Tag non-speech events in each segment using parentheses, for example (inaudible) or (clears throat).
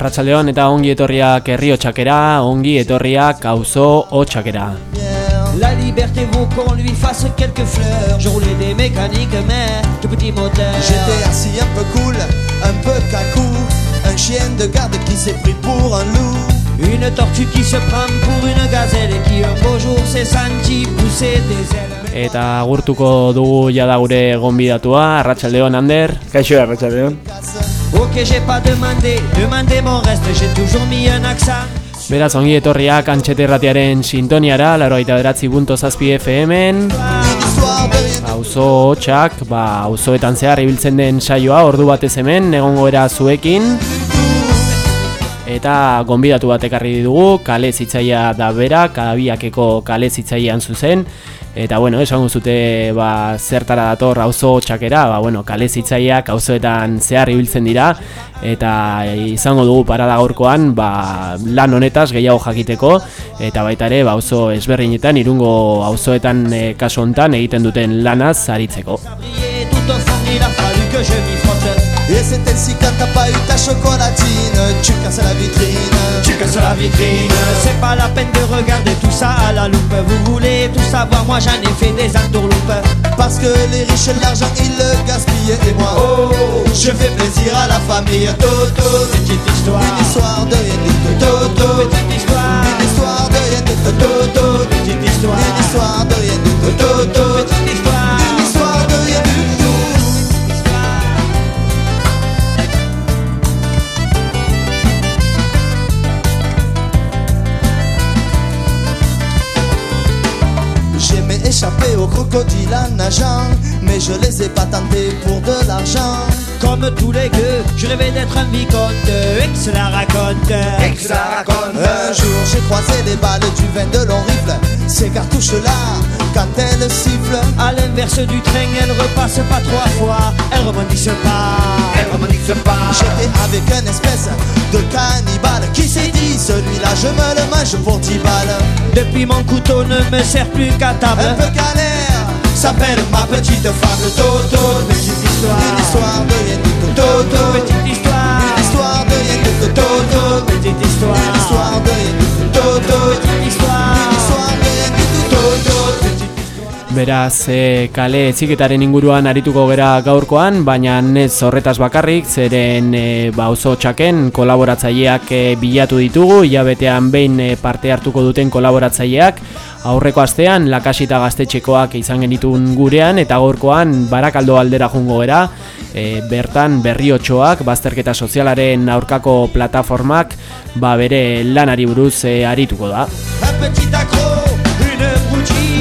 Arratsaldeon eta ongi etorriak herri hotxakera, ongi etorriak auzo hotxakera. La liberté vaut qu'on lui fasse quelques fleurs. Je roulais des mécaniques mais de petits moteurs. J'étais assis un peu cool, un peu cacou. Un chien de garde qui s'est pris pour un loup Une tortue qui se prend pour une gazelle Et qui un beau jour s'est senti pousser des ailes Eta agurtuko dugu jada gure gonbidatua, Arratsaldeon Ander. Kaixo, arratsaldeon. Ok j'ai pas demandé, demandé mon reste J'ai toujours mis un accent Beraz, ongi etorriak antxete erratiaren sintoniara, laro aita beratzi punto zazpi FM-en. Auzo hotxak, ba, auzoetan zehar ibiltzen den saioa, ordu batez hemen, egongo era zuekin. Eta gonbidatu bat ekarri dugu, kale zitzaia da bera, kadabiakeko kale zitzaian zuzen. Eta bueno, esango zute ba, zertara dator auzo txakera, ba, bueno, kale zitzaiak auzoetan zehar ibiltzen dira eta izango dugu parada gaurkoan ba, lan honetaz gehiago jakiteko eta baita ere ba, auzo ezberdinetan irungo auzoetan e, kasu hontan egiten duten lanaz aritzeko. Et c'est ainsi quand t'as pas eu ta chocolatine. Tu casses la vitrine. Tu casses la vitrine. C'est pas la peine de regarder tout ça à la loupe. Vous voulez tout savoir, moi j'en ai fait des entourloupes. Parce que les riches l'argent ils le gaspillent. Et moi Oh, je fais plaisir à la famille. Toto petite histoire. Une histoire de tout Toto. Petite histoire. Une histoire de tout Toto. Petite histoire Une histoire de tout Toto. Petite histoire Échapper aux crocodiles en nageant Mais je les ai pas tentés pour de l'argent. Comme tous les gueux, je rêvais d'être un vicomte Et que cela raconte. Et que cela raconte. Un jour j'ai croisé les balles du vin de long rifle Ces cartouches-là, quand elles sifflent À l'inverse du train, elle repasse pas trois fois. Elle rebondisse pas. Elle rebondisse pas. J'étais avec une espèce de cannibale Qui s'est dit celui-là je me le mange pour 10 balles. Depuis mon couteau ne me sert plus qu'à table. Un peu galère, s'appelle ma petite femme. Toto Petite histoire. Une histoire de Toto Petite histoire Beraz, e, kale etziketaren inguruan arituko gera gaurkoan, baina ez horretaz bakarrik, zeren e, ba, oso txaken kolaboratzaileak e, bilatu ditugu, hilabetean behin e, parte hartuko duten kolaboratzaileak, aurreko astean lakasita gaztetxekoak izan genitun gurean, eta gaurkoan barakaldo aldera jungo gera, e, bertan berriotxoak, bazterketa sozialaren aurkako plataformak, ba, bere lanari buruz e, arituko da. Un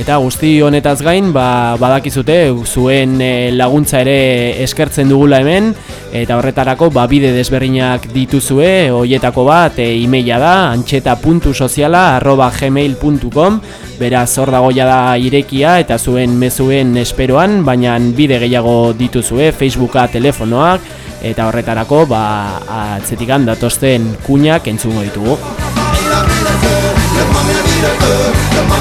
Eta guzti honetaz gain, ba, badakizute zuen e, laguntza ere eskertzen dugula hemen eta horretarako ba, bide desberdinak dituzue, hoietako bat e, emaila da antxeta.soziala arroba gmail.com beraz hor dago da irekia eta zuen mezuen esperoan, baina bide gehiago dituzue, Facebooka, telefonoak eta horretarako ba, atzetikan datosten kuñak entzungo ditugu.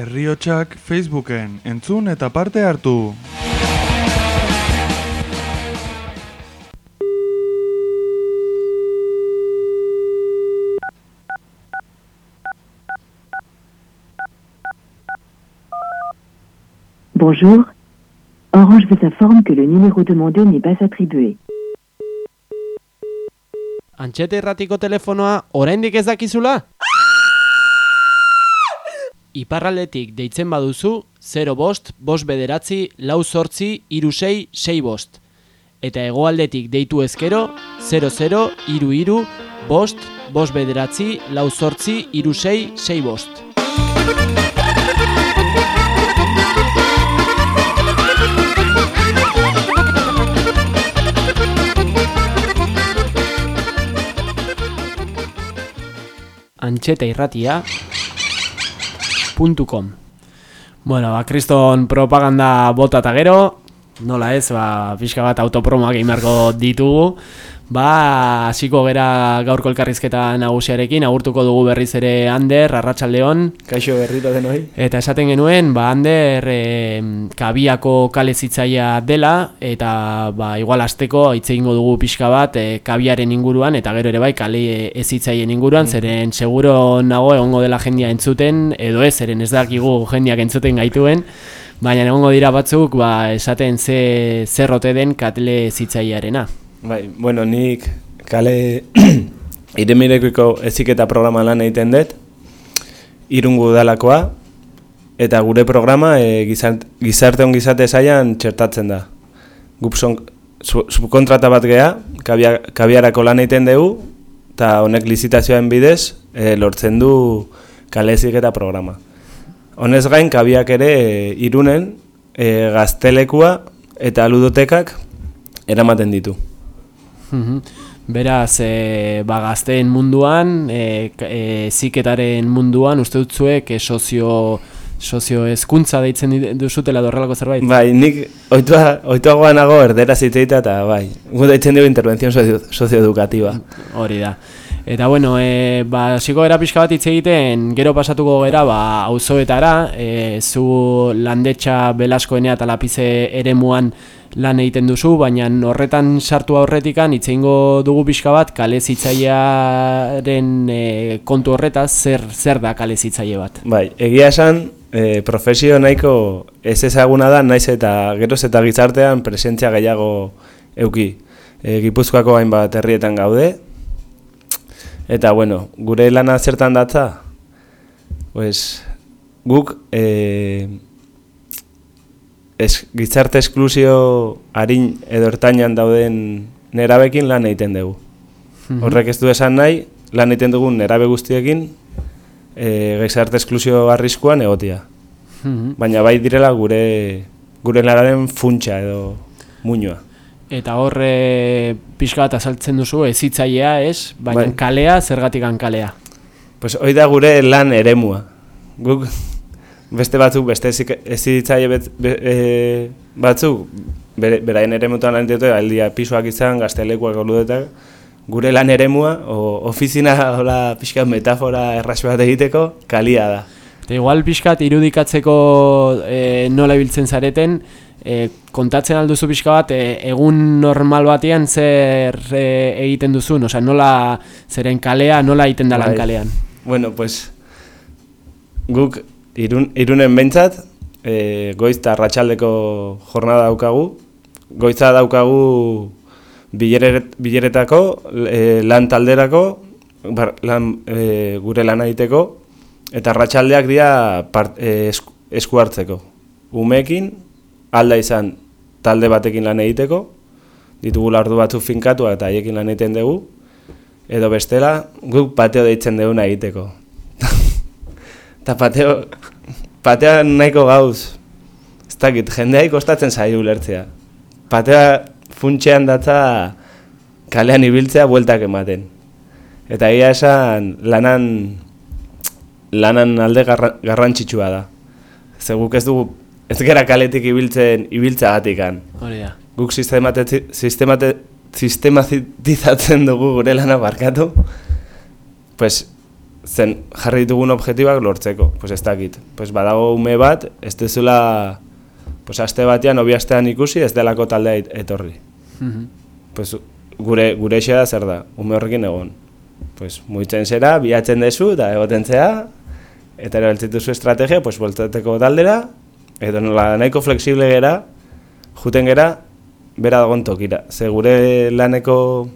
Herriotsak Facebooken entzun eta parte hartu. Bonjour. Orange vous informe que le numéro demandé n'est pas attribué. Antxete erratiko telefonoa oraindik ez dakizula? Iparraldetik deitzen baduzu 0 bost, bost bederatzi, lau sortzi, iru sei, bost. Eta hegoaldetik deitu ezkero 00 iru iru, bost, bost bederatzi, lau sortzi, iru sei, sei bost. antxeta irratia Bueno, ba, kriston propaganda bota eta gero, nola ez, ba, pixka bat autopromoak egin beharko ditugu, Ba, hasiko gera gaurko elkarrizketa nagusiarekin, agurtuko dugu berriz ere Ander, Arratsaldeon. Kaixo berriro denoi. Eta esaten genuen, ba, Ander e, kabiako kale zitzaia dela, eta ba, igual azteko hitz egingo dugu pixka bat e, kabiaren inguruan, eta gero ere bai kale ez zitzaien inguruan, mm. zeren seguro nago egongo dela jendia entzuten, edo ez, zeren ez dakigu jendiak entzuten gaituen, baina egongo dira batzuk ba, esaten ze zerrote den katle zitzaiarena. Bai, bueno, nik kale (clears throat) iremirekiko eziketa programa lan egiten dut, irungu dalakoa, eta gure programa e, gizarte, gizarte on gizate zaian txertatzen da. Gupson, subkontrata bat geha, kabia, kabiarako lan egiten dugu, eta honek lizitazioen bidez e, lortzen du kale eziketa programa. Honez gain, kabiak ere e, irunen e, gaztelekua eta ludotekak eramaten ditu. Beraz, e, ba, gazteen munduan, e, e, ziketaren munduan, uste dut zuek e, sozio, sozio eskuntza deitzen duzutela dorrelako zerbait? Bai, nik oitua, oitua goanago erdera zitzeita eta bai, gu deitzen dugu intervenzion sozioedukatiba. Hori da. Eta bueno, e, ba, ziko gara pixka bat hitz egiten, gero pasatuko gara, ba, auzoetara, e, zu landetxa belaskoenea eta lapize ere muan lan egiten duzu, baina horretan sartu aurretikan itzeingo dugu pixka bat kale zitzailearen e, kontu horretaz zer zer da kale zitzaile bat. Bai, egia esan e, profesio nahiko ez ezaguna da naiz eta geroz eta gizartean presentzia gehiago euki. E, Gipuzkoako hainbat herrietan gaude. Eta bueno, gure lana zertan datza? Pues guk eh es, gizarte esklusio harin edo ertainan dauden nerabekin lan egiten dugu. Mhm. Horrek ez du esan nahi, lan egiten dugu nerabe guztiekin e, gizarte esklusio arriskuan egotia. Mhm. Baina bai direla gure gure lanaren funtsa edo muñoa. Eta horre pixka bat azaltzen duzu ezitzailea, ez? Baina bai. kalea, zergatikan kalea? Pues hoi da gure lan eremua. Guk beste batzuk, beste ez ditzaile e, batzuk, beraien ere mutuan lan dute, aldia pisuak izan, gaztelekuak oludetak, gure lan eremua, o, ofizina hola, pixkat metafora errasu bat egiteko, kalia da. Eta igual pixkat irudikatzeko e, nola ibiltzen zareten, e, kontatzen alduzu pixka bat, e, egun normal batean zer e, egiten duzun, osea, nola zeren kalea, nola egiten da lan bai. kalean. Bueno, pues, guk irun, irunen behintzat, e, goizta ratxaldeko jornada daukagu, goizta daukagu bileret, bileretako, e, lan talderako, bar, lan, e, gure lan egiteko, eta ratxaldeak dira part, e, esku, hartzeko. Umekin, alda izan talde batekin lan egiteko, ditugu lardu batzu finkatu eta haiekin lan egiten dugu, edo bestela, guk pateo deitzen duguna egiteko. Eta pateo, patea nahiko gauz, ez dakit, jendea ikostatzen zailu lertzea. Patea funtxean datza kalean ibiltzea bueltak ematen. Eta egia esan lanan, lanan alde garrantzitsua da. Ze guk ez dugu, ez gara kaletik ibiltzen ibiltza gatikan. Hori da. Guk sistemate, sistemate, sistematizatzen dugu gure lana barkatu. Pues, zen jarri ditugun objektibak lortzeko, pues ez dakit. Pues badago ume bat, ez dezula pues aste batean, obi astean ikusi, ez delako taldea etorri. Mm pues gure, gure da zer da, ume horrekin egon. Pues muitzen zera, bihatzen dezu, eta egoten zea, eta erabiltzen duzu estrategia, pues voltateko taldera, edo nola nahiko flexible gera, juten gera, bera dagoen tokira. Ze gure laneko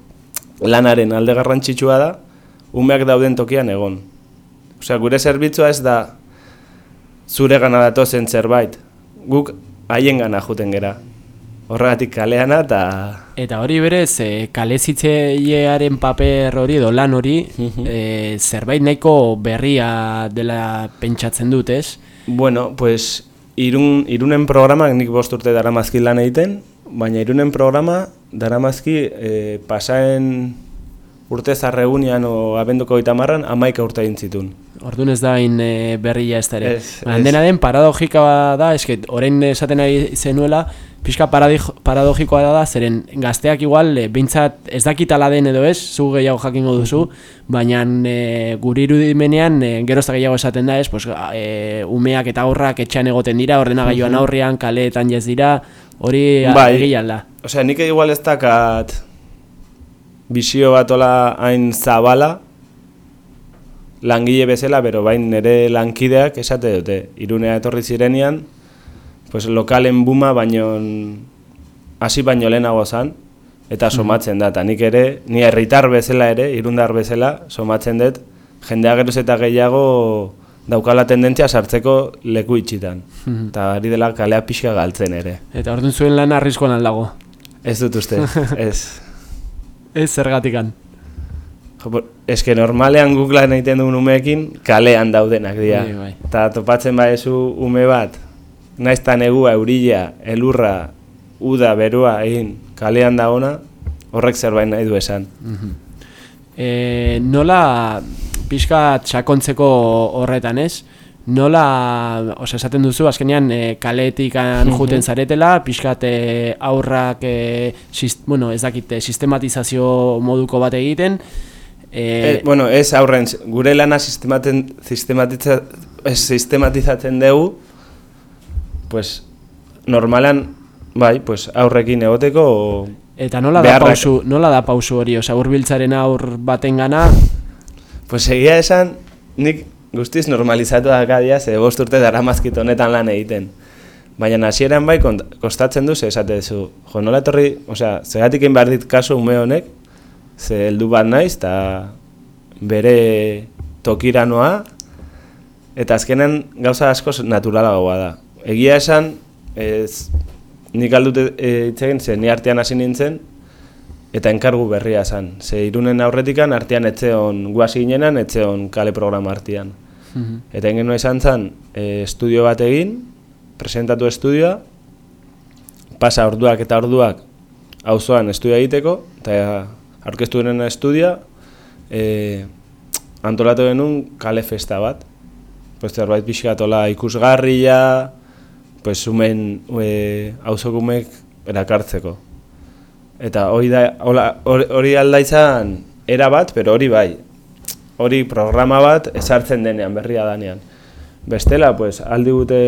lanaren alde garrantzitsua da, umeak dauden tokian egon. Osea, gure zerbitzua ez da zure gana datozen zerbait. Guk haien gana juten gera. Horregatik kaleana eta... Eta hori berez, e, kalezitzeilearen paper hori edo lan hori, e, zerbait nahiko berria dela pentsatzen dut, ez? Bueno, pues irun, irunen programak nik bost urte daramazki lan egiten, baina irunen programa daramazki e, pasaen urte zarregunian o abenduko gita marran amaika urte egin zitun. Orduan ez da hain e, berria ez da ere. Dena den paradogika da, eske orain esaten ari zenuela, pixka paradogikoa da zeren gazteak igual, e, behintzat ez dakitala den edo ez, zu gehiago jakingo duzu, baina e, guri irudimenean e, gerozta gehiago esaten da ez, pues, e, umeak eta aurrak etxean egoten dira, ordenagailuan aurrean, kaleetan jez dira, hori Bai. egian da. Osea, nik igual ez dakat bizio bat ola hain zabala, langile bezala, bero bain nire lankideak esate dute. Irunea etorri zirenean, pues lokalen buma baino hasi baino lehenago zan, eta somatzen da. Eta nik ere, ni herritar bezala ere, irundar bezala, somatzen dut, jendea geroz eta gehiago daukala tendentzia sartzeko leku itxitan. Eta ari dela kalea pixka galtzen ere. Eta orduan zuen lan arriskoan aldago. Ez dut uste, (laughs) ez. Ez zergatikan. Eske normalean guk lan egiten dugun umeekin kalean daudenak dira. Bai, bai. Eta topatzen baezu ume bat, naiz ta negua, eurila, elurra, uda, berua, egin kalean dagoena, horrek zerbait nahi du esan. E, nola pixka txakontzeko horretan ez? Nola, osea, esaten duzu, azkenean e, kaleetikan juten zaretela, pixkat e, aurrak, e, sist, bueno, ez dakit, e, sistematizazio moduko bat egiten, e, E, bueno, ez aurren, gure lana sistematen, sistematitza, ez, sistematizatzen dugu, pues, normalan, bai, pues, aurrekin egoteko, o, eta nola da, pausu, nola da pausu hori, osea, hurbiltzaren aur baten gana, Pues egia esan, nik guztiz normalizatu dakadia, ze bost urte daramazkit honetan lan egiten. Baina hasieran bai kostatzen du, ze esate duzu, jo, nola etorri, osea, zegatik egin behar dit kasu ume honek, ze heldu bat naiz, eta bere tokira noa, eta azkenen gauza asko naturalagoa da. Egia esan, ez, nik aldut e, hitz egin, ze ni artean hasi nintzen, eta enkargu berria zen. Ze irunen aurretikan artean etzeon guasi ginenan, etzeon kale programa artean. Eta egin genuen izan zen, e, estudio bat egin, presentatu estudioa, pasa orduak eta orduak auzoan estudia egiteko, eta aurkeztu genuen estudioa, e, antolatu genuen kale festa bat. Pues zerbait pixkatola ikusgarria, pues umen e, auzokumek erakartzeko. Eta hori da hori hori alda izan era bat, pero hori bai. Hori programa bat ezartzen denean, berria danean. Bestela, pues, aldi gute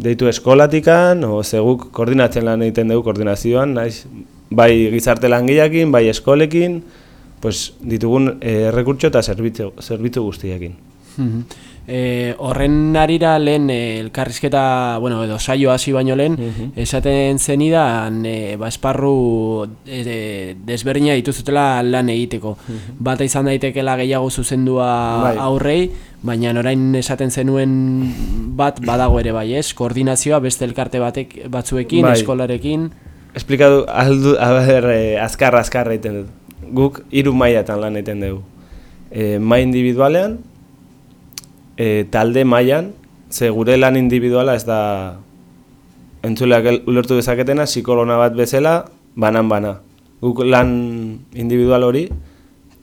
deitu eskolatikan, o zeguk koordinatzen lan egiten dugu koordinazioan, naiz, bai gizarte langileekin, bai eskolekin, pues, ditugun eh, errekurtso eta zerbitzu, zerbitzu guztiekin. Mhm. E, horren arira lehen e, elkarrizketa, bueno, edo saio hasi baino lehen, esaten zenidan e, ba, esparru e, desberdina dituzutela lan egiteko. Bata izan daitekela gehiago zuzendua Bai. aurrei, baina orain esaten zenuen bat badago ere bai, ez? Koordinazioa beste elkarte batek batzuekin, Bai. eskolarekin. Esplikatu, aldu, a ber, eh, azkar, azkar egiten dut. Guk hiru mailatan lan egiten dugu. E, mai individualean, e, talde mailan, ze gure lan individuala ez da entzuleak ulertu dezaketena, psikolona bat bezala, banan-bana. Guk lan individual hori,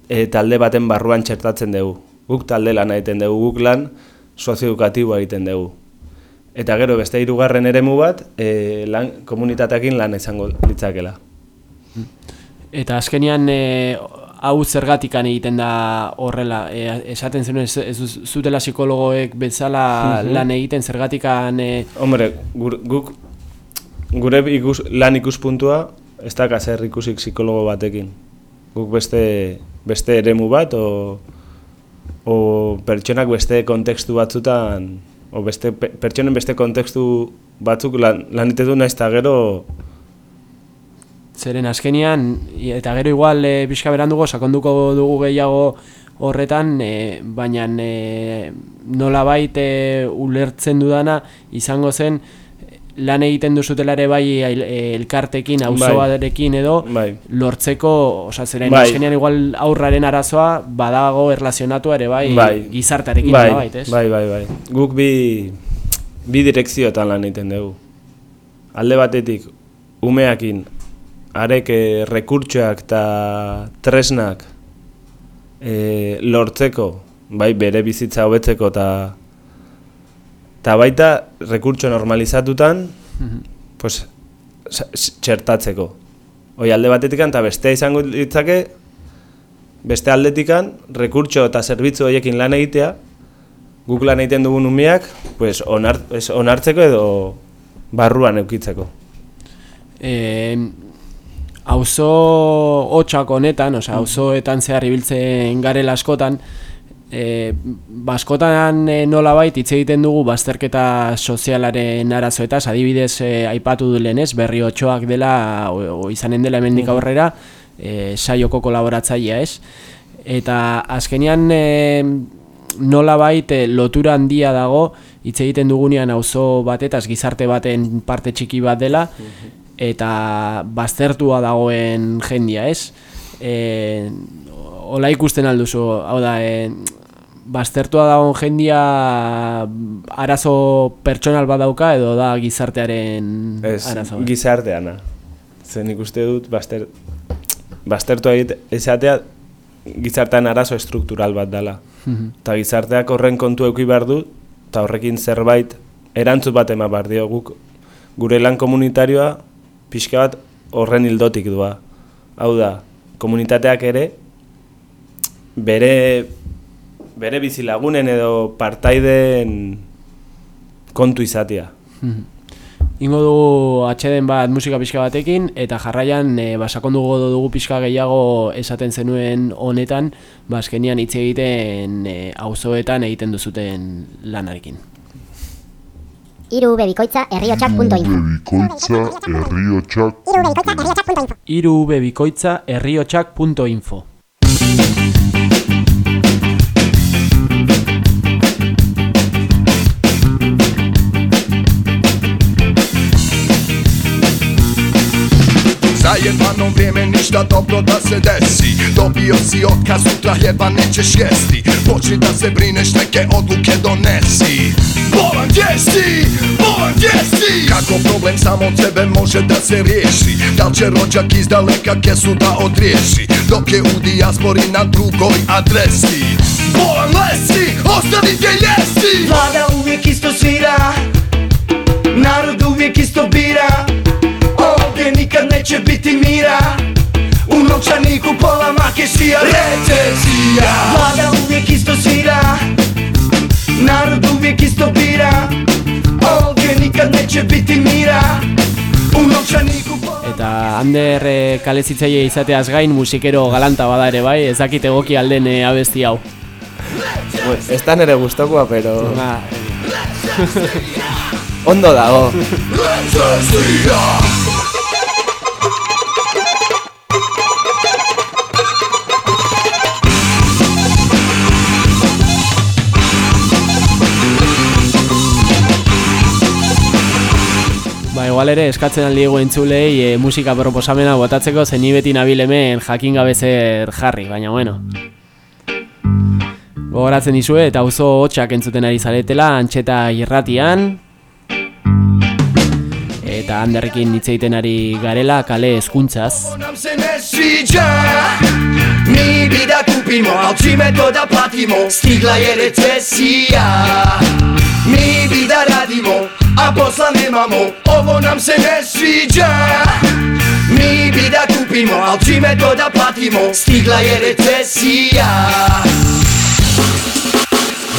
e, talde baten barruan txertatzen dugu. Guk talde lan egiten dugu, guk lan sozioedukatiboa egiten dugu. Eta gero beste hirugarren eremu bat, e, lan komunitateekin lan izango litzakela. Eta azkenean e, hau zergatikan egiten da horrela. E, esaten zenuen ez, ez zutela psikologoek bezala lan egiten zergatikan e, Hombre, gur, guk gure ikus, lan ikuspuntua ez da zer ikusik psikologo batekin. Guk beste, beste eremu bat o, o pertsonak beste kontekstu batzutan o beste, pe- pertsonen beste kontekstu batzuk lan, lan ite du naiz eta gero Zeren azkenian, i- eta gero igual e, pixka berandugo, sakonduko dugu gehiago horretan, e, baina e, nolabait e, ulertzen dudana izango zen lan egiten duzutela ere bai elkartekin, auzoarekin edo, bai, lortzeko, osea, zeren Bai. azkenean igual aurraren arazoa badago erlazionatua ere bai, Bai. gizartearekin bai, nolabait, ez? bai, bai, bai. Guk bi, bi direkzioetan lan egiten dugu. Alde batetik, umeakin, arek eh, rekurtsoak eta tresnak eh, lortzeko, bai bere bizitza hobetzeko eta eta baita rekurtso normalizatutan pues, sa- s- txertatzeko. Hoi alde batetikan eta bestea izango ditzake beste aldetikan rekurtso eta zerbitzu horiekin lan egitea guk lan egiten dugun umeak pues, onar, onartzeko edo barruan eukitzeko. eh, auzo hotxak honetan, osea, auzoetan zehar ibiltzen garela askotan, e, baskotan e, nolabait hitz egiten dugu bazterketa sozialaren arazoetaz, adibidez e, aipatu du lehen ez, berri otxoak dela, o, o izanen dela hemendik aurrera, e, saioko kolaboratzailea ez, eta azkenean e, nolabait e, lotura handia dago hitz egiten dugunean auzo batetaz gizarte baten parte txiki bat dela eta baztertua dagoen jendia, ez? E, ola ikusten alduzu, hau da, e, baztertua dagoen jendia arazo pertsonal badauka edo da gizartearen Ez, arazo. gizarteana. Zen ikuste dut, baster, baztertua esatea gizartean arazo estruktural bat dela. Mhm. Eta gizarteak horren kontu euki behar du, eta horrekin zerbait erantzut bat ema behar dio guk. Gure lan komunitarioa pixka bat horren hildotik doa. Hau da, komunitateak ere bere, bere bizilagunen edo partaideen kontu izatea. Ingo dugu atxeden bat musika pixka batekin eta jarraian e, basakondugu dugu pixka gehiago esaten zenuen honetan bazkenian hitz egiten e, auzoetan egiten duzuten lanarekin. Iru bebikoitza herriotxak.info Bikoitza herriotxak Iru bebikoitza herriotxak.info vrijeme ništa dobro da se desi. Dobio si otkaz, sutra hljeba nećeš jesti. Počni da se brineš, neke odluke donesi. Bolan gdje si? Bolan gdje si? Kako problem sam od sebe može da se riješi? Da će rođak iz daleka kesu da odriješi? Dok je u dijaspori na drugoj adresi. Bolan lesi, ostavi gdje jesi. Vlada uvijek isto svira Narod uvijek isto bira Ovdje nikad neće biti mira. U novčaniku pola makešija Recesija. Vlada uvijek isto svira Narod uvijek isto bira. Ovdje nikad neće biti mira. U novčaniku pola Eta Ander e, kalezitzaile izateaz gain musikero galanta bada ere bai, ez dakit egoki alden e, abesti hau. Ez da nere gustokoa, pero Ba, ondo dago. Igual ere eskatzen aldiego entzulei e, musika proposamena botatzeko zen beti nabil hemen jakin gabe zer jarri, baina bueno. Gogoratzen dizue eta auzo hotxak entzuten ari zaretela antxeta irratian eta handerrekin hitz egiten ari garela kale hezkuntzaz. Mi bi da kupimo, to da platimo Stigla je recesija nemamo Ovo nam se ne sviđa. Mi bi da kupimo, al čime to da platimo? Stigla je recesija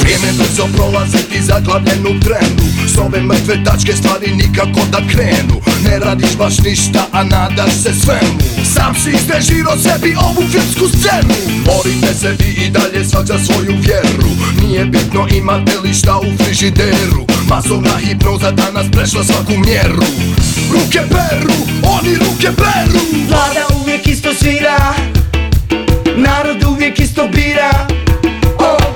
Vrijeme brzo prolazi ti zaglavljen u trenu. S ove mrtve tačke stvari nikako da krenu. Ne radiš baš ništa, a nadaš se svemu. Sam si izrežirao sebi ovu filmsku scenu. Borite se vi i dalje svak za svoju vjeru. Nije bitno imate li šta u frižideru. Masovna hipnoza danas prešla svaku mjeru. Ruke peru, oni ruke peru. Vlada uvijek isto svira Narod uvijek isto bira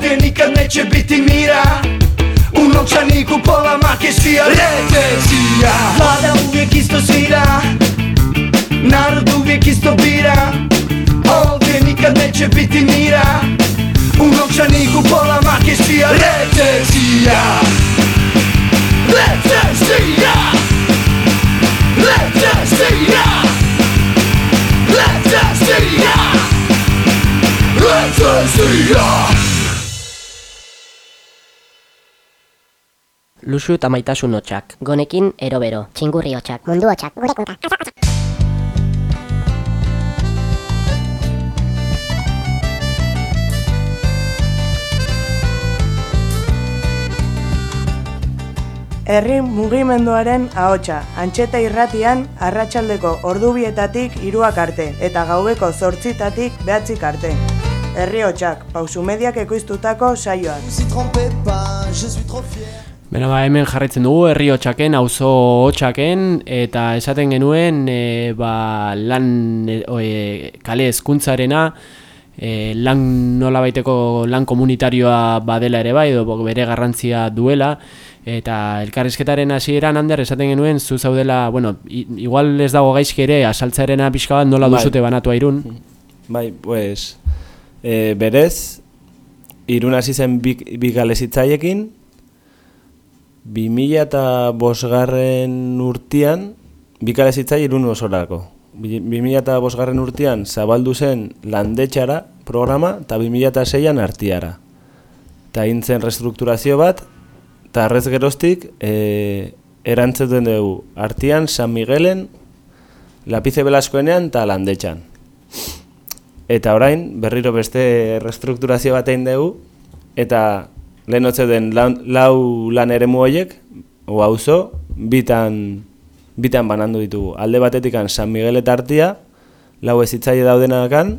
Ovdje nikad neće biti mira. U novčaniku pola make svija Recesija Vlada uvijek isto svira Narod uvijek isto bira. Ovdje nikad neće biti mira. U novčaniku pola make svija Recesija Recesija Recesija Recesija Recesija Luxu eta maitasun hotxak. Gonekin erobero. Txingurri hotxak. Mundu hotxak. Gure konka. Herri mugimenduaren ahotsa, antxeta irratian arratsaldeko ordubietatik hiruak arte eta gaubeko zortzitatik behatzik arte. Herri hotxak, pausu mediak ekoiztutako saioak. Bera ba, hemen jarraitzen dugu herri hotxaken, auzo hotxaken, eta esaten genuen e, ba, lan e, e, kale hezkuntzarena e, lan nola baiteko lan komunitarioa badela ere bai, edo bere garrantzia duela, eta elkarrizketaren hasieran Ander esaten genuen zu zaudela, bueno, igual ez dago gaizki ere asaltzarena pixka bat nola Bai. duzute banatua irun. Bai, pues, e, berez, irun hasi zen bi, bi 2000 eta bosgarren urtian, bi galezitzai irun osorako. Bi- 2000 eta bosgarren urtian zabaldu zen landetxara programa, eta 2000 eta seian artiara. Eta egin zen restrukturazio bat, eta arrez geroztik, e, erantzuten dugu, artian, San Miguelen, Lapize Belaskoenean eta landetxan. Eta orain, berriro beste restrukturazio bat egin dugu, eta lehen den lau, lau lan eremu horiek, o auzo, bitan, bitan banandu ditugu. Alde batetikan San Miguel eta Artia, lau ezitzaile daudenakan,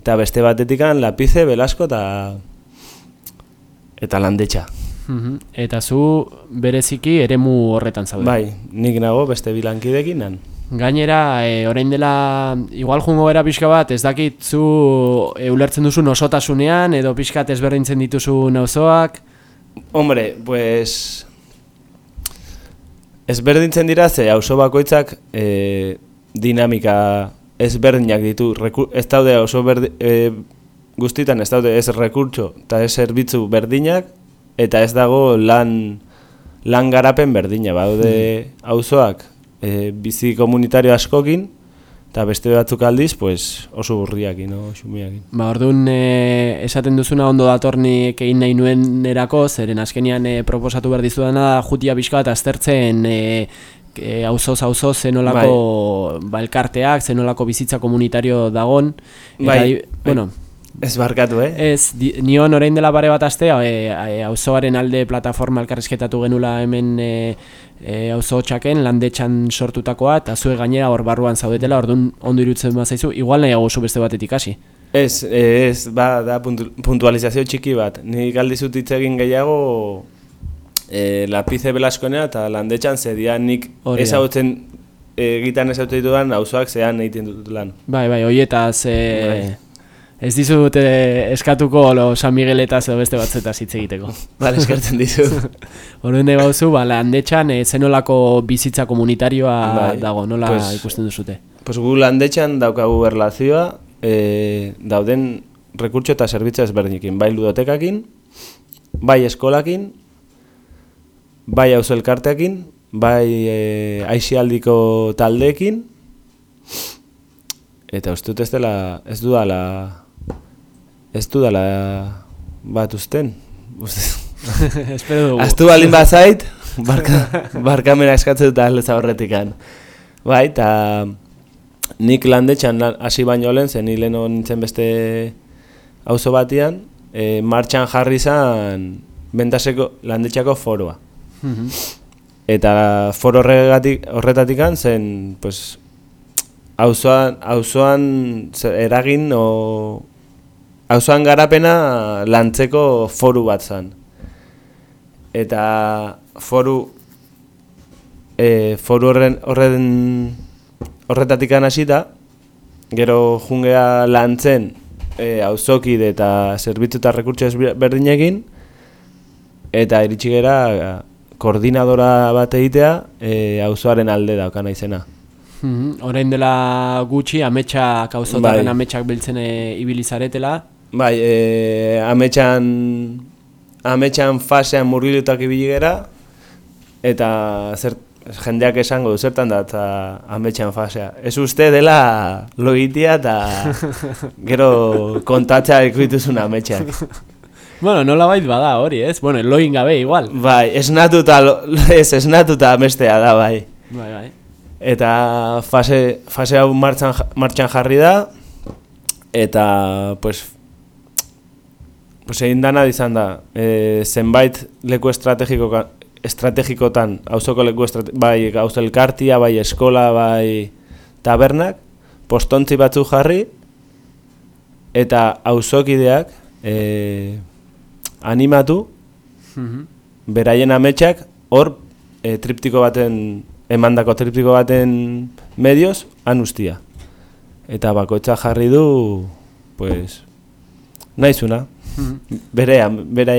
eta beste batetikan Lapize, Belasko eta eta landetxa. Mhm. Eta zu bereziki eremu horretan zaude. Bai, nik nago beste bilankidekin nan. Gainera, e, orain dela, igual jungo gara pixka bat, ez dakit zu e, ulertzen duzu osotasunean, edo pixkat ezberdintzen dituzu nauzoak. Hombre, pues... Ezberdintzen dira ze auzo bakoitzak e, dinamika ezberdinak ditu. Reku, ez daude oso berdi, e, guztitan ez daude ez rekurtso eta ez zerbitzu berdinak eta ez dago lan, lan garapen berdina. Baude auzoak e, bizi komunitario askokin eta beste batzuk aldiz pues, oso burriakin, no, xumiakin. Ba, orduan e, esaten duzuna ondo datornik egin nahi nuen erako, zeren azkenian e, proposatu behar dizudana da jutia pixka bat aztertzen e, e, auzoz auzo zenolako ba, elkarteak, zenolako bizitza komunitario dagon. Eta, Bai, bueno, Ez barkatu, eh? Ez, di, nion orain dela bare bat astea, e, e, auzoaren alde plataforma elkarrizketatu genula hemen e, e, auzo txaken, landetxan sortutakoa, eta zue gainera hor barruan zaudetela, orduan ondo irutzen bazaizu, igual nahiago oso beste batetik hasi. Ez, ez, ba, da puntu, puntualizazio txiki bat. Nik aldizut hitz egin gehiago e, Lapize Belaskoenea eta landetxan zedia nik da. ezagutzen egitan ezagutzen ditudan auzoak zean egiten dut lan. Bai, bai, hoietaz, e, Bai. Ez dizut e, eskatuko lo San Migueletaz edo beste batzetaz hitz egiteko. (laughs) Bale, eskertzen dizut. (laughs) Orduan nahi bauzu, ba, landetxan e, zenolako bizitza komunitarioa Bai, dago, nola pues- ikusten duzute. Pues gu landetxan daukagu erlazioa, e, dauden rekurtso eta zerbitza ezberdinekin, bai ludotekakin, bai eskolakin, bai auzo elkarteakin, bai e, aixialdiko taldeekin, eta uste dut ez dela, ez dudala, ez dudala bat usten. Uste- (laughs) Espero dugu. Aztu baldin bazait, barka, (laughs) barkamena eskatzen dut aldeza horretikan. Bai, eta nik landetxan lan- hasi baino lehen, zen ni leheno nintzen beste auzo batian, e, martxan jarri zan bentaseko landetxako foroa. Mhm. Eta foro horretatikan zen, pues, auzoan, auzoan eragin o auzoan garapena lantzeko foru bat zen. Eta foru e, foru horren horren horretatik hasita gero jungea lantzen e, auzokide eta zerbitzu eta rekurtso berdinekin eta iritsi gera koordinadora bat egitea e, auzoaren alde daukana izena. Mm Orain dela gutxi ametsak auzotaren bai. ametsak biltzen e, ibili zaretela. Bai, e, ametsan ametsan fasean murgilutak ibili gera eta zer, jendeak esango du zertan da eta ametsan fasea. Ez uste dela logitia eta (laughs) gero kontatzea ikutuzun ametsak. (laughs) Bueno, nola bait bada hori, ez? Bueno, loin gabe igual. Bai, esnatuta, ez esnatuta amestea da, bai. Bai, bai. Eta fase, fase hau martxan, martxan jarri da, eta, pues, pues egin dana izan da, e, zenbait leku estrategiko, estrategikotan, hauzoko leku estrategiko, bai, hauzo elkartia, bai, eskola, bai, tabernak, postontzi batzu jarri, eta hauzokideak, e, animatu mhm. beraien ametsak hor e, triptiko baten emandako triptiko baten medioz han ustia. Eta bakoitza jarri du pues naizuna. Mhm. Bere bere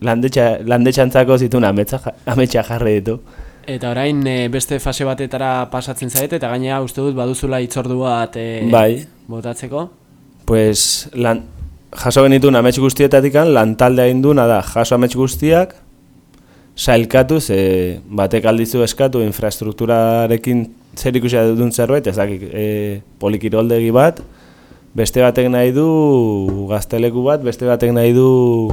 landetxa landetxantzako zituen ametsa ametsa jarri ditu. Eta orain e, beste fase batetara pasatzen zaite eta gainera uste dut baduzula itzordu bat e, bai. botatzeko. Pues lan, jaso genituen amets guztietatik lantalde egin duena da jaso amets guztiak sailkatu ze batek aldizu eskatu infrastrukturarekin zer ikusia duen zerbait, ez dakik, e, polikiroldegi bat, beste batek nahi du gazteleku bat, beste batek nahi du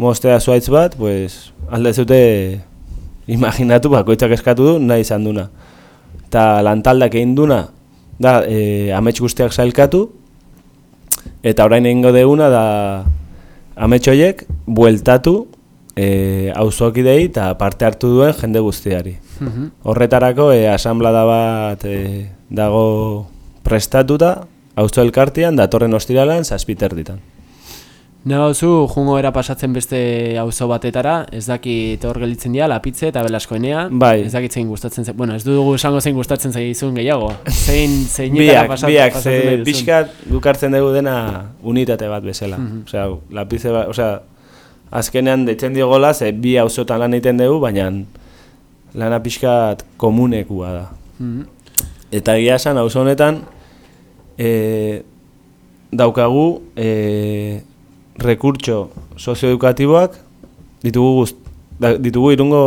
mostea zuaitz bat, pues, alde zute imaginatu bakoitzak eskatu du nahi izan duna. Eta lantaldak egin duna, da, e, amets guztiak sailkatu, Eta orain egingo deuna da ametxoiek bueltatu e, auzokidei eta parte hartu duen jende guztiari. Mhm. Horretarako e, asamblada bat e, dago prestatuta auzo elkartian datorren ostiralan zazpiter ditan. Negauzu, jungo era pasatzen beste auzo batetara, ez daki hor gelitzen dira, lapitze eta belaskoenea. Bai. Ez dakit zein gustatzen zaizun. Bueno, ez dugu esango zein gustatzen zaizun gehiago. Zein, (laughs) zein biak, pasatzen, biak, pasatzen ze, Biskat dukartzen dugu dena unitate bat bezala. Mm Osea, lapitze bat, osea, azkenean deitzen dio gola, ze bi auzotan lan egiten dugu, baina lana pixkat komunekua da. Mm Eta egia esan, auzo honetan, e, daukagu, e, rekurtso sozioedukatiboak ditugu gust, ditugu irungo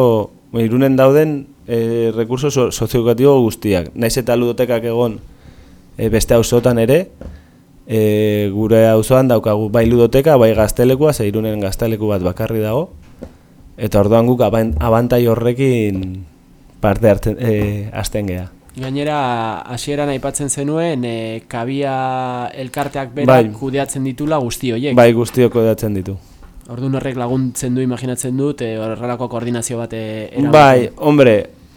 irunen dauden e, rekurso sozioedukatibo guztiak. Naiz eta ludotekak egon e, beste auzotan ere, e, gure auzoan daukagu bai ludoteka, bai gaztelekua, ze irunen gazteleku bat bakarri dago. Eta orduan guk abantai horrekin parte hartzen, e, geha. Gainera, hasieran aipatzen zenuen, e, kabia elkarteak berak bai. kudeatzen ditula guzti horiek. Bai, guztiok kudeatzen ditu. Orduan horrek laguntzen du, imaginatzen dut, e, horrelako koordinazio bat erabatzen. Bai, hombre,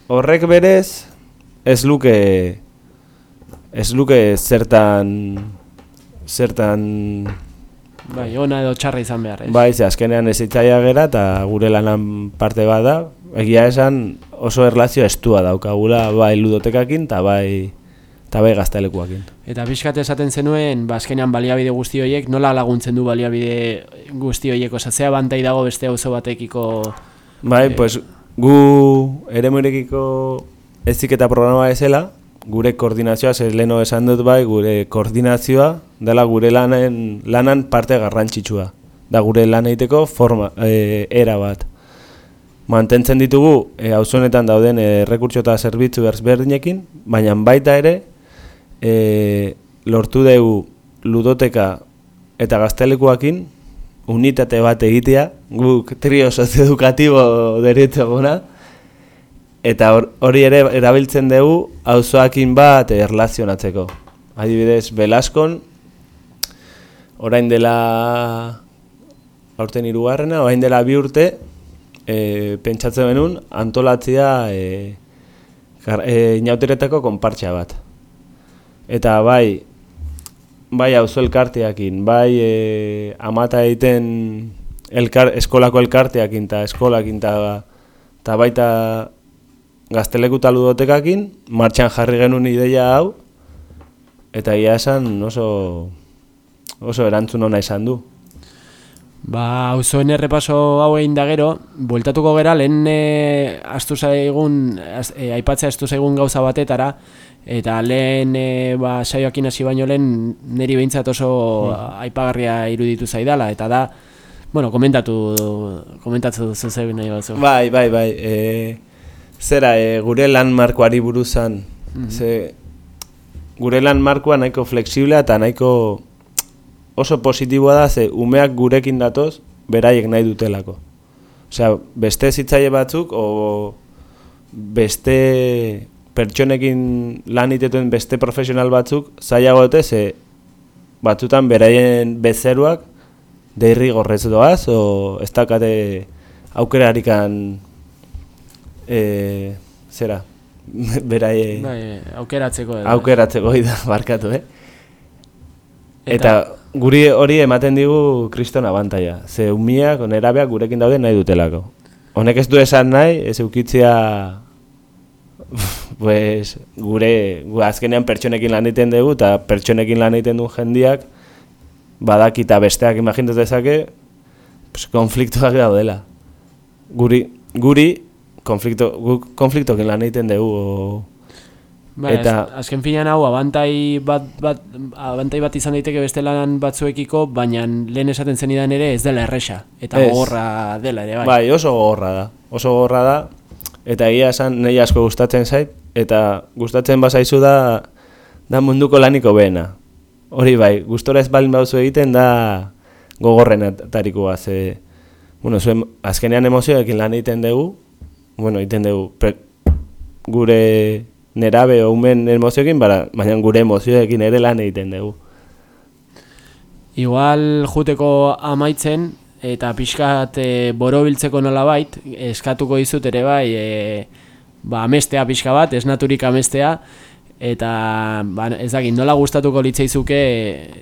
horrek berez, ez luke, ez luke zertan, zertan... Bai, ona edo txarra izan behar, ez? Bai, ze azkenean ez itzaia gera, eta gure lanan parte bada, egia esan oso erlazio estua daukagula bai ludotekakin eta bai eta bai gaztelekuakin. Eta bizkat esaten zenuen, ba, baliabide guzti horiek, nola laguntzen du baliabide guzti horiek, osatzea bantai dago beste oso batekiko... Bai, eh, pues gu ere murekiko eziketa programa ezela, gure koordinazioa, zer leno esan dut bai, gure koordinazioa dela gure lanen, lanan parte garrantzitsua. Da gure lan egiteko forma, e, era bat mantentzen ditugu e, auzonetan dauden e, rekurtso eta zerbitzu berzberdinekin, baina baita ere e, lortu dugu ludoteka eta gaztelekuakin unitate bat egitea, guk trio sozioedukatibo deritzu eguna, eta hori ere erabiltzen dugu auzoakin bat erlazionatzeko. Adibidez, Belaskon, orain dela aurten irugarrena, orain dela bi urte, e, pentsatzen benun antolatzea e, e, inauteretako konpartxa bat. Eta bai, bai auzo elkarteakin, bai e, amata egiten elkar, eskolako elkarteakin eta eskolakin eta ta baita gazteleku taludotekakin, martxan jarri genuen ideia hau, eta ia esan oso, oso erantzun ona izan du. Ba, auzoen errepaso hau egin da gero, bueltatuko gera, lehen e, astu zaigun, az, e, aipatzea astu zaigun gauza batetara, eta lehen e, ba, saioakin hasi baino lehen niri behintzat oso aipagarria iruditu zaidala, eta da, bueno, komentatu, komentatu duzu zebi nahi batzu. Bai, bai, bai, e, zera, e, gure lan markoari buruzan, ze, gure lan markoa nahiko flexiblea eta nahiko oso positiboa da, ze umeak gurekin datoz, beraiek nahi dutelako. Osea, beste zitzaile batzuk, o beste pertsonekin lan itetuen beste profesional batzuk, zailago dute, ze batzutan beraien bezeruak deirri gorrez doaz, o ez dakate aukerarikan e, zera, (laughs) beraie Bai, aukeratzeko edo. aukeratzeko da (laughs) barkatu, eh? Eta, guri hori ematen digu kriston abantaia. Ze umiak, nerabeak gurekin daude nahi dutelako. Honek ez du esan nahi, ez eukitzia (laughs) pues, gure, gu azkenean pertsonekin lan egiten dugu, eta pertsonekin lan egiten duen jendiak, badaki eta besteak imaginatu dezake, pues, konfliktoak daudela. Guri, guri, konflikto, guk konfliktokin lan egiten dugu, o, Bai, Eta- az- azken finean hau abantai bat, bat, abantai bat izan daiteke beste lan batzuekiko, baina lehen esaten zenidan ere ez dela erresa, eta Ez. gogorra dela ere, bai. Bai, oso gogorra da. Oso gogorra da. Eta egia esan nahi asko gustatzen zait eta gustatzen bazaizu da da munduko laniko behena. Hori bai, gustora ez balin bauzu egiten da gogorrenetarikoa ze bueno, zuen azkenean emozioekin lan egiten dugu. Bueno, egiten dugu gure nerabe o umen emozioekin, bara, baina gure emozioekin ere lan egiten dugu. Igual juteko amaitzen, eta pixkat e, borobiltzeko nolabait, eskatuko dizut ere bai, e, ba, amestea pixka bat, esnaturik amestea, eta ba, ez dakit, nola gustatuko litzaizuke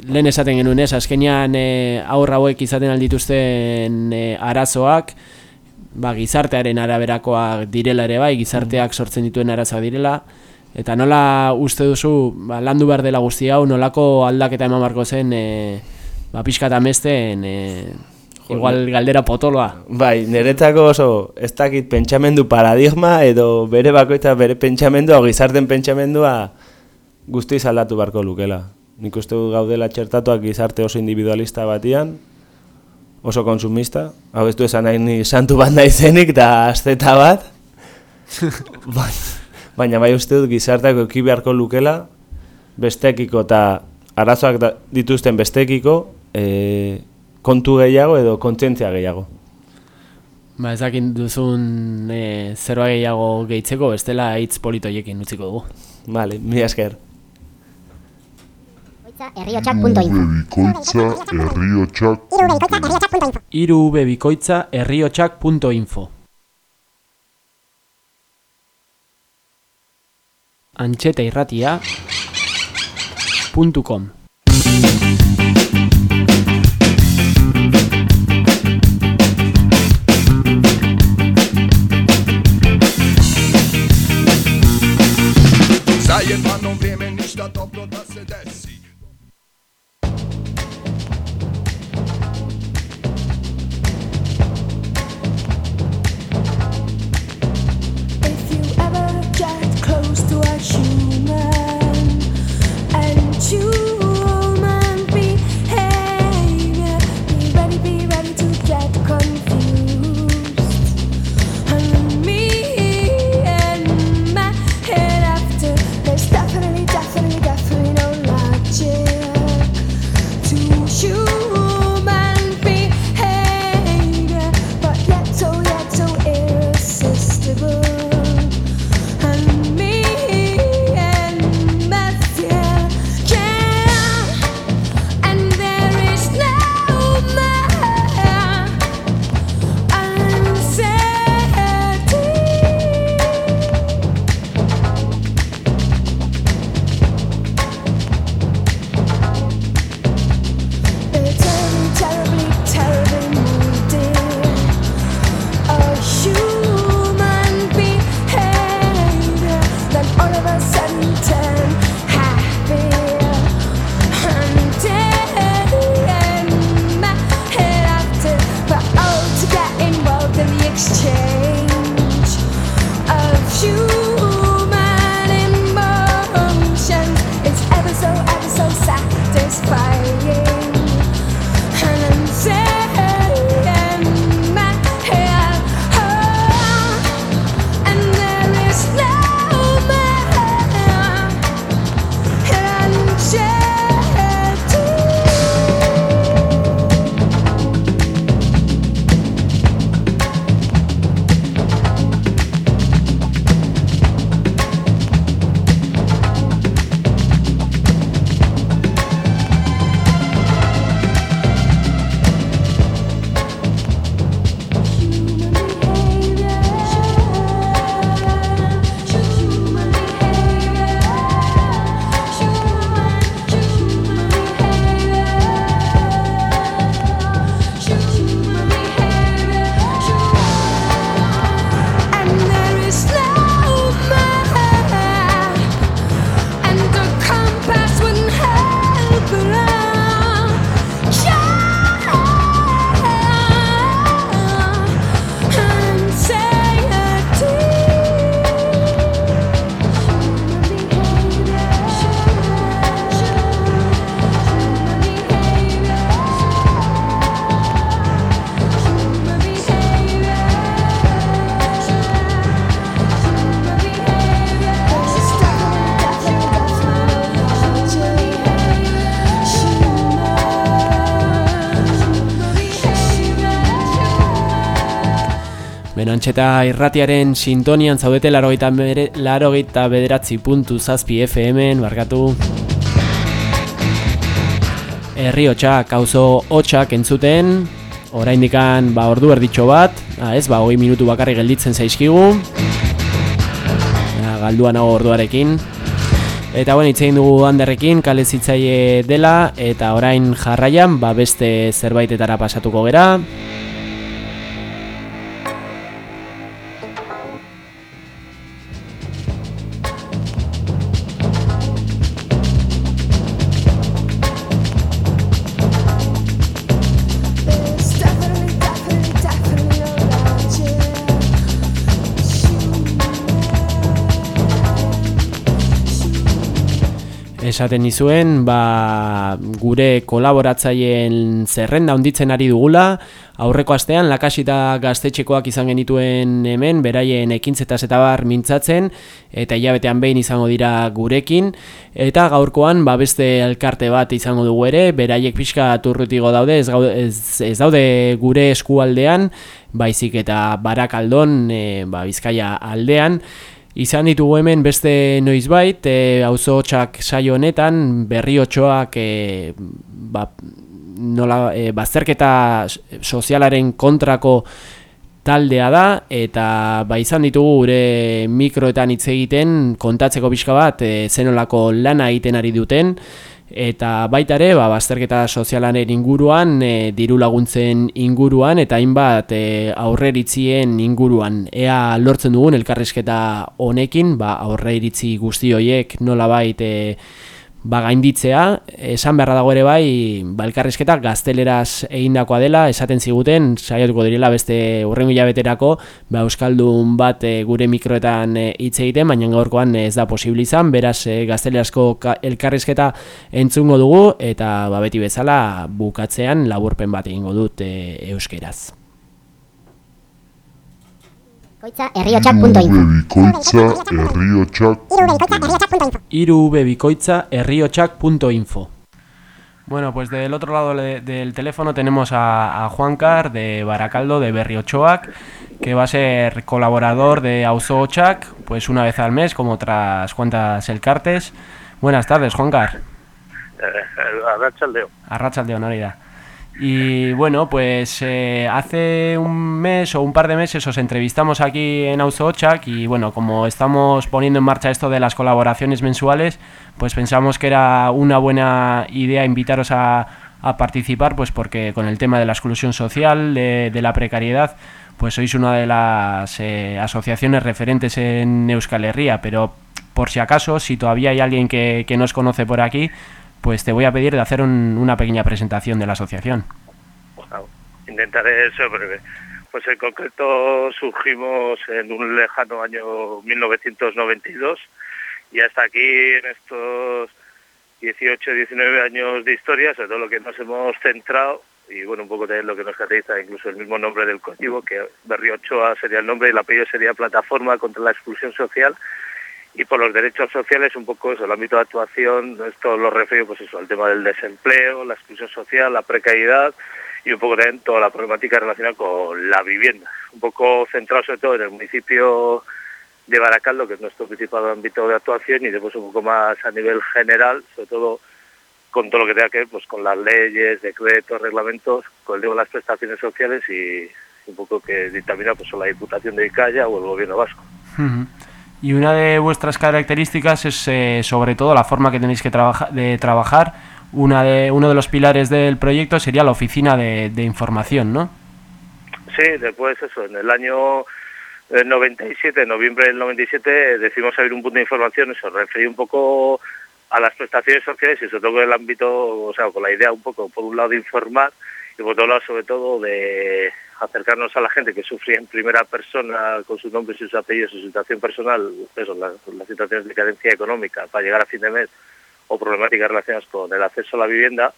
lehen esaten genuen ez, azkenean e, aurra hauek izaten aldituzten e, arazoak, ba, gizartearen araberakoak direla ere bai, gizarteak sortzen dituen arazoak direla, eta nola uste duzu ba, landu behar dela guzti hau, nolako aldaketa eman barko zen e, ba, pixka eta amesten, e, igual galdera potoloa. Bai, niretzako oso ez dakit pentsamendu paradigma edo bere bakoitza bere pentsamendua gizarten pentsamendua guztiz aldatu beharko lukela. Nik uste gaudela txertatuak gizarte oso individualista batian, oso konsumista. Hau ez du esan nahi ni santu bat naizenik eta azteta bat. (laughs) Ba- Baina bai uste dut gizarteak eki beharko lukela bestekiko eta arazoak da- dituzten bestekiko e, kontu gehiago edo kontzientzia gehiago. Ba, ez dakit duzun e, zerbait gehiago gehitzeko, bestela hitz politoiekin utziko dugu. Vale, mi esker. Herriotxak irubebikoitza herriotxak.info Antxeta irratia .com. Zajebano vrijeme ništa dobro da se Antxeta irratiaren sintonian zaudete bere, larogeita bederatzi puntu zazpi FM-en, barkatu. Herri hotxak, auzo hotxak entzuten, oraindikan ba ordu erditxo bat, ah, ez, ba, hogei minutu bakarri gelditzen zaizkigu. Ja, galduan hau orduarekin. Eta bueno, itzein dugu handerrekin, kale zitzaile dela, eta orain jarraian, ba beste zerbaitetara pasatuko gera. Esaten nizuen, ba, gure kolaboratzaileen zerrenda honditzen ari dugula, aurreko astean lakasita gaztetxekoak izan genituen hemen, beraien ekintzetaz eta bar mintzatzen, eta hilabetean behin izango dira gurekin, eta gaurkoan ba, beste elkarte bat izango dugu ere, beraiek pixka turrutigo daude, ez, ez, ez daude gure eskualdean, baizik eta barakaldon, e, ba, bizkaia aldean, Izan ditugu hemen beste noizbait, e, auzo txak saio honetan, berri otxoak e, ba, nola, e, bazterketa sozialaren kontrako taldea da, eta ba, izan ditugu gure mikroetan hitz egiten kontatzeko pixka bat e, zenolako lana egiten ari duten, eta baita ere, ba, bazterketa sozialaren inguruan, e, diru laguntzen inguruan, eta hainbat e, aurreritzien inguruan. Ea lortzen dugun elkarrizketa honekin, ba, aurreritzi guzti horiek nolabait e, ba, gainditzea, esan beharra dago ere bai, ba, elkarrizketa gazteleraz egindakoa dela, esaten ziguten, saiatuko direla beste urrengo hilabeterako, ba, Euskaldun bat e, gure mikroetan e, hitz egiten, baina gaurkoan ez da posible izan, beraz e, gaztelerazko ka- elkarrizketa entzungo dugu, eta ba, beti bezala bukatzean laburpen bat egingo dut e, euskeraz. Koitza herriotxak.info irubebikoitza herriotxak.info Bueno, pues del otro lado del teléfono tenemos a, a Juan Car de Baracaldo, de Berriochoac, que va a ser colaborador de Auzo Ochac, pues una vez al mes, como otras cuantas elcartes. Buenas tardes, Juan Car. Arratxaldeo. Arrachaldeon, hori da. Y bueno, pues eh, hace un mes o un par de meses os entrevistamos aquí en Auzo Ochak y bueno, como estamos poniendo en marcha esto de las colaboraciones mensuales, pues pensamos que era una buena idea invitaros a, a participar, pues porque con el tema de la exclusión social, de, de la precariedad, pues sois una de las eh, asociaciones referentes en Euskal Herria, pero por si acaso, si todavía hay alguien que, que nos conoce por aquí, pues te voy a pedir de hacer un- una pequeña presentación de la asociación. Bueno, intentaré ser breve. Pues en concreto surgimos en un lejano año 1992 y hasta aquí en estos 18, 19 años de historia, sobre todo lo que nos hemos centrado y bueno, un poco también lo que nos caracteriza, incluso el mismo nombre del colectivo, que Berrio Ochoa sería el nombre y el apellido sería Plataforma contra la Exclusión Social y por los derechos sociales un poco eso, el ámbito de actuación, esto lo refiero pues eso, al tema del desempleo, la exclusión social, la precariedad y un poco también toda la problemática relacionada con la vivienda, un poco centrado sobre todo en el municipio de Baracaldo, que es nuestro principal ámbito de actuación, y después un poco más a nivel general, sobre todo con todo lo que tenga que ver pues, con las leyes, decretos, reglamentos, con el de las prestaciones sociales y un poco que dictamina pues, o la Diputación de Icaya o el Gobierno Vasco. Y una de vuestras características es eh, sobre todo la forma que tenéis que trabajar de trabajar. Una de, uno de los pilares del proyecto sería la oficina de, información, ¿no? Sí, después eso, en el año eh, 97, en noviembre del 97, decidimos abrir un punto de información, eso, referir un poco a las prestaciones sociales y sobre todo con el ámbito, o sea, con la idea un poco, por un lado, de informar y por otro lado, sobre todo, de acercarnos a la gente que sufría en primera persona con sus nombres y sus apellidos, su situación personal, eso, las, las situaciones de carencia económica para llegar a fin de mes o problemáticas relacionadas con el acceso a la vivienda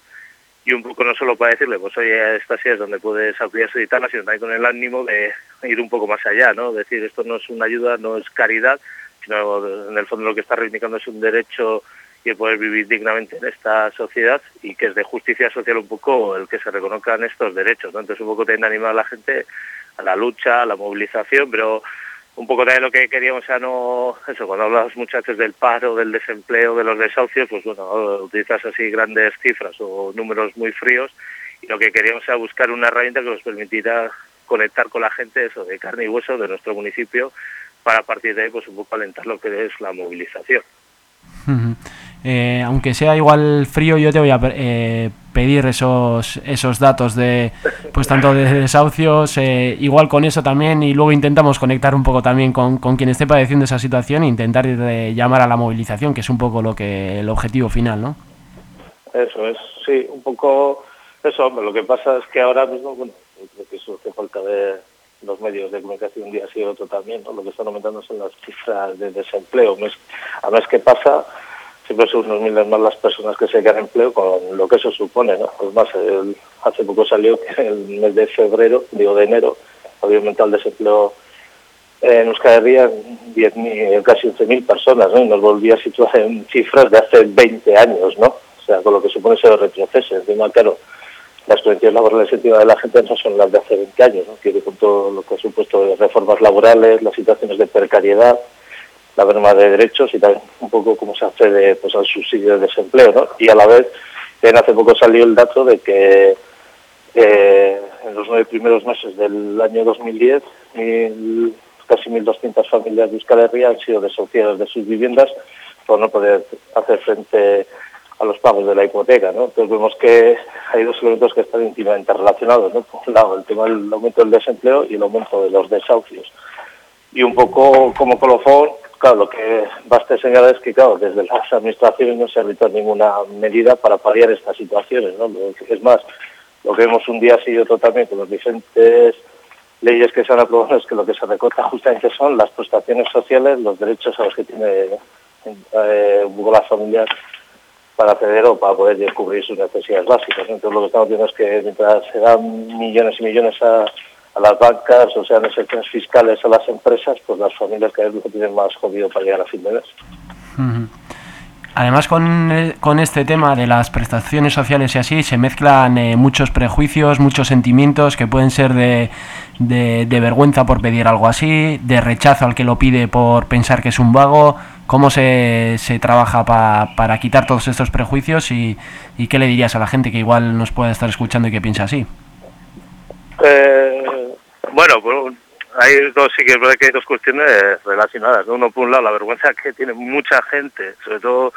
y un poco no solo para decirle, pues oye, esta sí es donde puedes apoyar su gitana, sino también con el ánimo de ir un poco más allá, ¿no? Decir, esto no es una ayuda, no es caridad, sino en el fondo lo que está reivindicando es un derecho y poder vivir dignamente en esta sociedad y que es de justicia social un poco el que se reconozcan estos derechos, ¿no? Entonces un poco también animar a la gente a la lucha, a la movilización, pero un poco también lo que queríamos era no, eso, cuando hablas muchas veces del paro, del desempleo, de los desahucios, pues bueno, utilizas así grandes cifras o números muy fríos y lo que queríamos era buscar una herramienta que nos permitiera conectar con la gente, eso, de carne y hueso de nuestro municipio, para a partir de ahí, pues un poco alentar lo que es la movilización. Eh, aunque sea igual frío, yo te voy a eh, pedir esos esos datos de pues tanto de desahucios, eh, igual con eso también y luego intentamos conectar un poco también con, con quien esté padeciendo esa situación e intentar llamar a la movilización, que es un poco lo que el objetivo final, ¿no? Eso es, sí, un poco eso, lo que pasa es que ahora mismo, bueno, creo que hace falta ver los medios de comunicación un día sí y otro también. Lo que están aumentando son las cifras de desempleo. Mes, a mes que pasa, siempre son unos miles más las personas que se quedan en empleo con lo que eso supone, ¿no? Es más, el- hace poco salió que el mes de febrero, digo de enero, había aumentado el desempleo en Euskal Herria en 10.000, casi 11.000 personas, ¿no? Y nos volvía a situar en cifras de hace 20 años, ¿no? O sea, con lo que supone ese retroceso. Encima, claro, las experiencias laborales de la gente no son las de hace 20 años, ¿no? Que con todo lo que ha supuesto reformas laborales, las situaciones de precariedad, la merma de derechos y también un poco cómo se accede pues, al subsidio de desempleo, ¿no? Y a la vez, hace poco salió el dato de que eh, en los nueve primeros meses del año 2010, mil- casi 1.200 familias de Euskal han sido desahuciadas de sus viviendas por no poder hacer frente a los pagos de la hipoteca. ¿no? Entonces vemos que hay dos elementos que están íntimamente relacionados. ¿no? Por un lado, el tema del aumento del desempleo y el aumento de los desahucios. Y un poco como colofón, claro, lo que basta señalar es que, claro, desde las administraciones no se ha realizado ninguna medida para paliar estas situaciones. ¿no? Es más, lo que vemos un día sí y otro también con las diferentes leyes que se han aprobado es que lo que se recorta justamente son las prestaciones sociales, los derechos a los que tiene eh, la familia para acceder o para poder cubrir sus necesidades básicas. Entonces lo que estamos viendo es que mientras se dan millones y millones a, a las bancas, o sean excepciones fiscales a las empresas, pues las familias cada vez lo tienen más jodido para llegar a fin de mes. Además, con, eh, con este tema de las prestaciones sociales y así, se mezclan eh, muchos prejuicios, muchos sentimientos que pueden ser de, de, de vergüenza por pedir algo así, de rechazo al que lo pide por pensar que es un vago. ¿Cómo se, se trabaja pa- para quitar todos estos prejuicios y, y qué le dirías a la gente que igual nos pueda estar escuchando y que piensa así? Eh, bueno, pues, hay dos, sí que es verdad que hay dos cuestiones relacionadas. ¿no? Uno, por un lado, la vergüenza que tiene mucha gente, sobre todo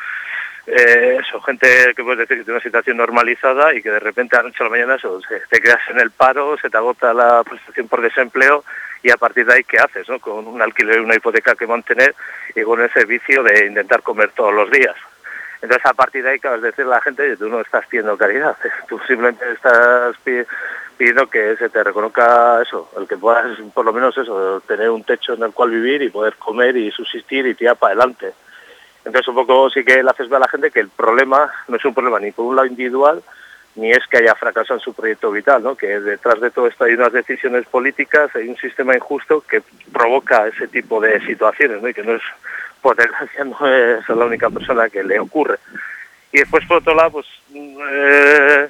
eh, eso, gente que puedes decir que tiene una situación normalizada y que de repente a la noche a la mañana se- te quedas en el paro, se te agota la prestación por desempleo y a partir de ahí, ¿qué haces? No? Con un alquiler y una hipoteca que mantener y con ese vicio de intentar comer todos los días. Entonces, a partir de ahí, acabas de decirle a la gente, "Oye, tú no estás pidiendo caridad, (laughs) tú simplemente estás pi- pidiendo que se te reconozca eso, el que puedas, por lo menos eso, tener un techo en el cual vivir y poder comer y subsistir y tirar para adelante. Entonces, un poco sí que le haces ver a la gente que el problema no es un problema ni por un lado individual, ni es que haya fracasado en su proyecto vital, ¿no? que detrás de todo esto hay unas decisiones políticas, hay un sistema injusto que provoca ese tipo de situaciones, ¿no? y que no es, por desgracia, (laughs) no es la única persona que le ocurre. Y después, por otro lado, pues eh,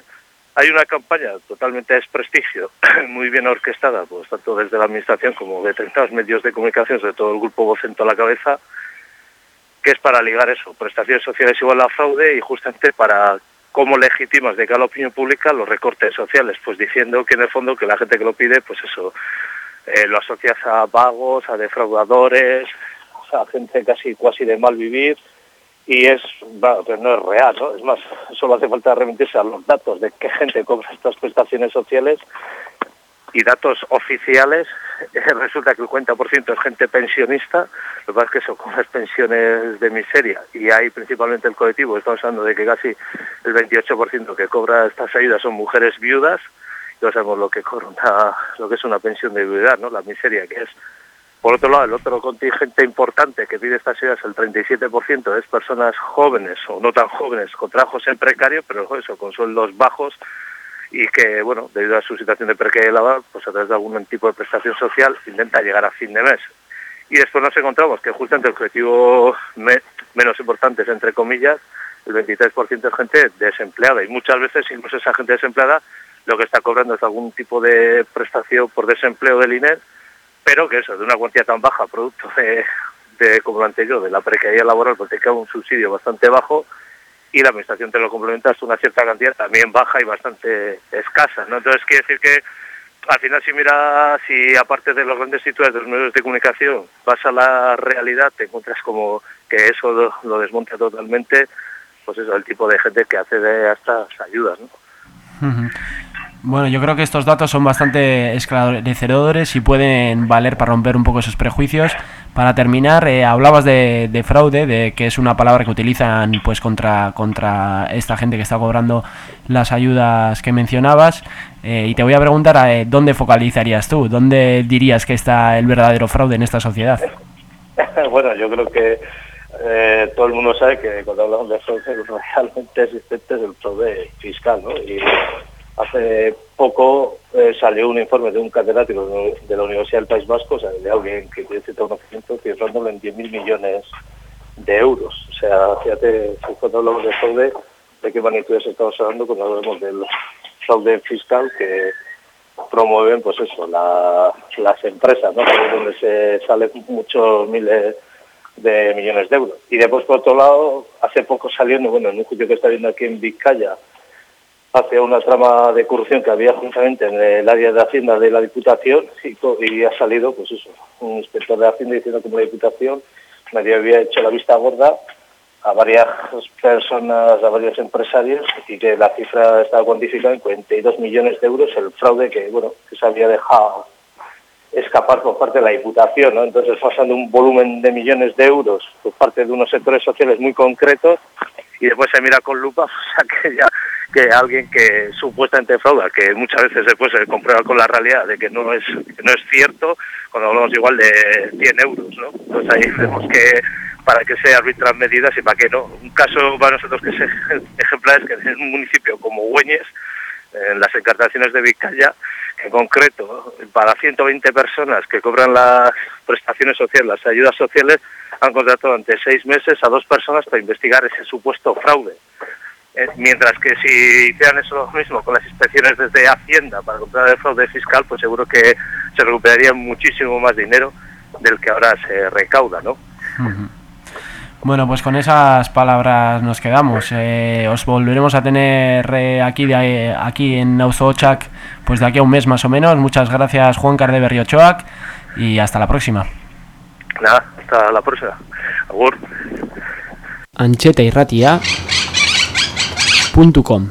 hay una campaña totalmente de desprestigio, (clears throat) muy bien orquestada, pues tanto desde la administración como de determinados medios de comunicación, sobre todo el grupo Vocento a la cabeza, que es para ligar eso, prestaciones sociales igual a fraude y justamente para cómo legitimas de cara a la opinión pública los recortes sociales, pues diciendo que en el fondo que la gente que lo pide, pues eso, eh, lo asocias a vagos, a defraudadores, a gente casi cuasi de mal vivir y es, bueno, no es real, ¿no? Es más, solo hace falta remitirse a los datos de qué gente cobra estas prestaciones sociales y datos oficiales, eh, resulta que el 50% es gente pensionista, lo que pasa es que eso, con las pensiones de miseria, y hay principalmente el colectivo, estamos hablando de que casi el 28% que cobra estas ayudas son mujeres viudas, y no sabemos lo que cobra lo que es una pensión de viudedad, ¿no? La miseria que es. Por otro lado, el otro contingente importante que pide estas ayudas, el 37%, es personas jóvenes o no tan jóvenes con trabajos en precario, pero eso, con sueldos bajos y que, bueno, debido a su situación de precariedad pues a través de algún tipo de prestación social intenta llegar a fin de mes. Y después nos encontramos que justamente el objetivo me- menos importante es, entre comillas, el 23% es gente desempleada y muchas veces incluso esa gente desempleada lo que está cobrando es algún tipo de prestación por desempleo del INE, pero que eso, de una cuantía tan baja, producto de, como lo anterior, de la precariedad laboral, porque te queda un subsidio bastante bajo, y la administración te lo complementa hasta una cierta cantidad también baja y bastante escasa, ¿no? Entonces quiere decir que al final si mira, si aparte de los grandes titulares de los medios de comunicación vas a la realidad, te encuentras como que eso lo, desmonta totalmente, pues eso, el tipo de gente que accede a estas ayudas, ¿no? Bueno, yo creo que estos datos son bastante esclarecedores y pueden valer para romper un poco esos prejuicios. Para terminar, eh, hablabas de, de fraude, de que es una palabra que utilizan pues contra, contra esta gente que está cobrando las ayudas que mencionabas. Eh, y te voy a preguntar eh, dónde focalizarías tú, dónde dirías que está el verdadero fraude en esta sociedad. (laughs) bueno, yo creo que eh, todo el mundo sabe que cuando hablamos de fraude (laughs) realmente existente es el fraude fiscal, ¿no? Y hace poco eh, salió un informe de un catedrático de la Universidad del País Vasco, o sea, de alguien que tiene cierto conocimiento, cifrándolo en 10.000 millones de euros. O sea, fíjate, cuando hablamos de fraude, de qué magnitudes estamos hablando cuando hablamos del fraude fiscal que promueven, pues eso, la- las empresas, donde se salen muchos miles de millones de euros. Y después, por otro lado, hace poco saliendo, bueno, en un juicio que está viendo aquí en Vizcaya, hacia una trama de corrupción que había justamente en el área de Hacienda de la Diputación y, ha salido, pues eso, un inspector de Hacienda diciendo que la Diputación medio había hecho la vista gorda a varias personas, a varios empresarios y que la cifra estaba cuantificada en 42 millones de euros el fraude que, bueno, que se había dejado escapar por parte de la Diputación, ¿no? Entonces, pasando un volumen de millones de euros por parte de unos sectores sociales muy concretos y después se mira con lupa, (laughs) o sea, que ya que alguien que supuestamente frauda, que muchas veces después se comprueba con la realidad de que no es que no es cierto, cuando hablamos igual de 100 euros, ¿no? Entonces ahí vemos que para que se arbitran medidas y para que no. Un caso para nosotros que es (laughs) ejemplar es que en un municipio como Güeñes, en las encartaciones de Vizcaya, en concreto, para 120 personas que cobran las prestaciones sociales, las ayudas sociales, han contratado ante seis meses a dos personas para investigar ese supuesto fraude. Eh, mientras que si hicieran eso lo mismo con las inspecciones desde Hacienda para comprar el fraude fiscal, pues seguro que se recuperaría muchísimo más dinero del que ahora se recauda, ¿no? Bueno, pues con esas palabras nos quedamos. Eh, os volveremos a tener eh, aquí de, aquí en Nauzochak pues de aquí a un mes más o menos. Muchas gracias Juan Car de Berriochoac y hasta la próxima. Nada, hasta la próxima. Agur. Ancheta irratia punto com.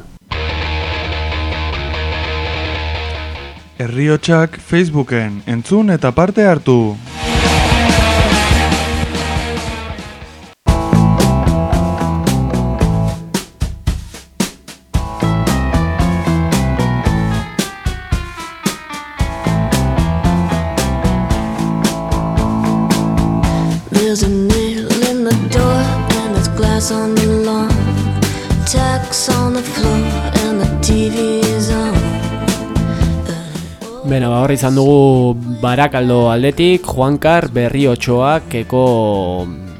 Herriotxak Facebooken entzun eta parte hartu. Beno, ba, hor izan dugu Barakaldo aldetik, Juankar Berriotxoak eko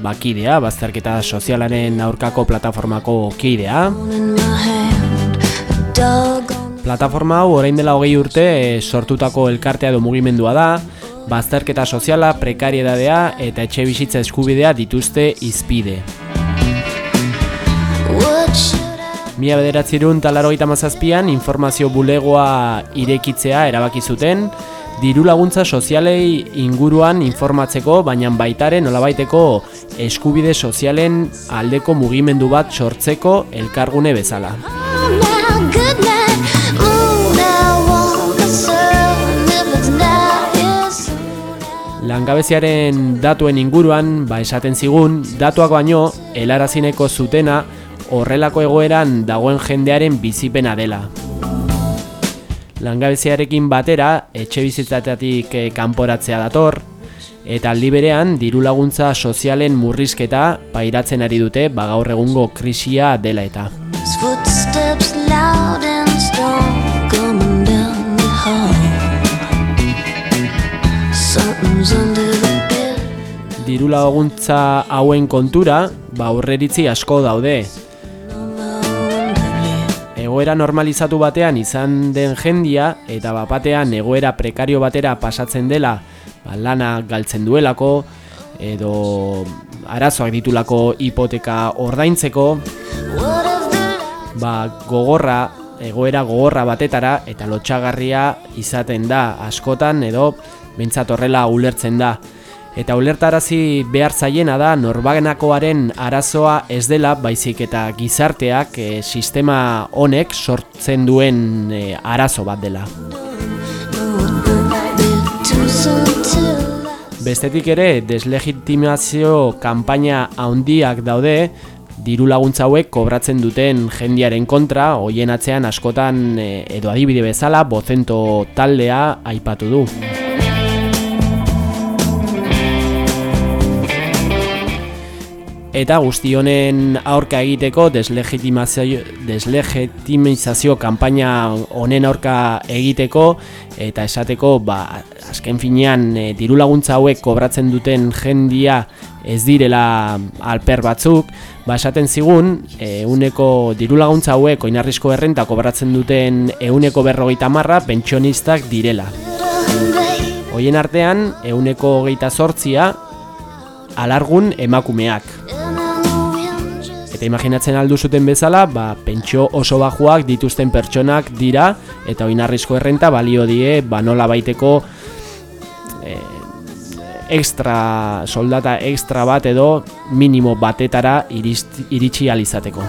bakidea, bazterketa sozialaren aurkako plataformako kidea. Plataforma hau orain dela hogei urte eh, sortutako elkartea edo mugimendua da, bazterketa soziala, prekariedadea eta etxe bizitza eskubidea dituzte izpide. Mila bederatzerun talarogeita mazazpian informazio bulegoa irekitzea erabaki zuten, diru laguntza sozialei inguruan informatzeko, baina baitare nolabaiteko eskubide sozialen aldeko mugimendu bat sortzeko elkargune bezala. Langabeziaren datuen inguruan, ba esaten zigun, datuak baino, helarazineko zutena horrelako egoeran dagoen jendearen bizipena dela. Langabeziarekin batera, etxe bizitzatatik eh, kanporatzea dator, eta aldi berean diru laguntza sozialen murrizketa pairatzen ari dute ba gaur egungo krisia dela eta. Diru laguntza hauen kontura, ba aurreritzi asko daude. Egoera normalizatu batean izan den jendia eta bapatean egoera prekario batera pasatzen dela ba, lana galtzen duelako edo arazoak ditulako hipoteka ordaintzeko ba, gogorra egoera gogorra batetara eta lotxagarria izaten da askotan edo behintzat horrela ulertzen da. Eta ulertarazi behar zaiena da norbagenakoaren arazoa ez dela baizik eta gizarteak e, sistema honek sortzen duen e, arazo bat dela. Bestetik ere deslegitimazio kanpaina handiak daude diru laguntza hauek kobratzen duten jendiaren kontra, hoien atzean askotan e, edo adibide bezala bozento taldea aipatu du. Eta guzti honen aurka egiteko deslegitimazio, deslegitimizazio kanpaina honen aurka egiteko eta esateko ba, azken finean e, diru laguntza hauek kobratzen duten jendia ez direla alper batzuk, ba esaten zigun ehuneko diru laguntza hauek oinarrizko errenta kobratzen duten ehuneko berrogeita marra pentsionistak direla. Hoien artean ehuneko hogeita sortzia alargun emakumeak. Eta imaginatzen aldu zuten bezala, ba, pentsio oso bajuak dituzten pertsonak dira eta oinarrizko errenta balio die ba nola baiteko e, extra soldata extra bat edo minimo batetara iritsi alizateko.